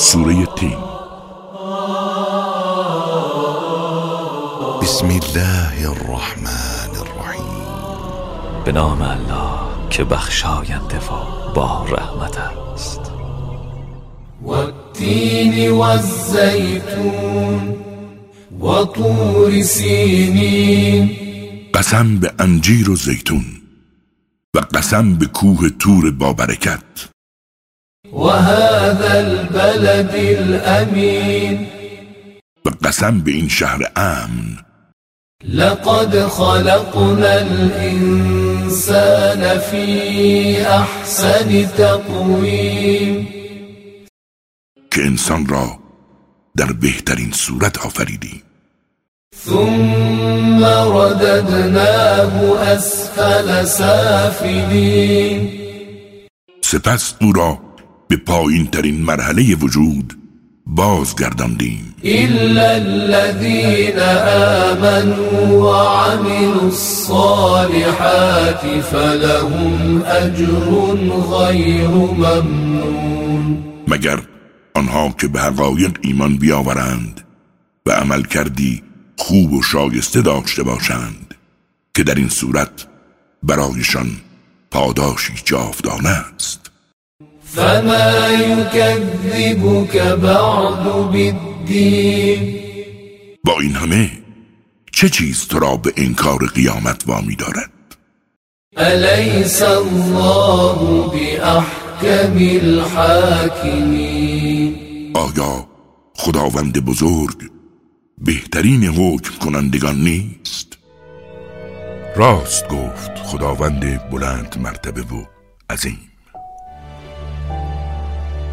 سوره تین. بسم الله الرحمن الرحیم. به نام الله که بخشاینده و با رحمت است. والتين والزيتون وطور سینین. قسم به انجیر و زیتون و قسم به کوه تور با برکت. وهذا البلد الأمين. قسم به این شهر امن لقد خلقنا الإنسان في أحسن تقويم. که انسان را در بهترین صورت آفریدیم ثم رددناه أسفل سافلين. سپس أو را به پایین ترین مرحله وجود بازگرداندیم. إلا الذين آمنوا وعملوا الصالحات فلهم أجر غير ممنون. مگر آنها که به حقایق ایمان بیاورند و عمل کردی خوب و شایسته داشته باشند که در این صورت برایشان پاداشی جاودانه است. فما يكذبك بعد بالدين با این همه چه چیز تو را به انکار قیامت وامی دارد؟ أليس الله بأحكم الحاكمين آیا خداوند بزرگ بهترین حکم کنندگان نیست؟ راست گفت خداوند بلند مرتبه و عظیم.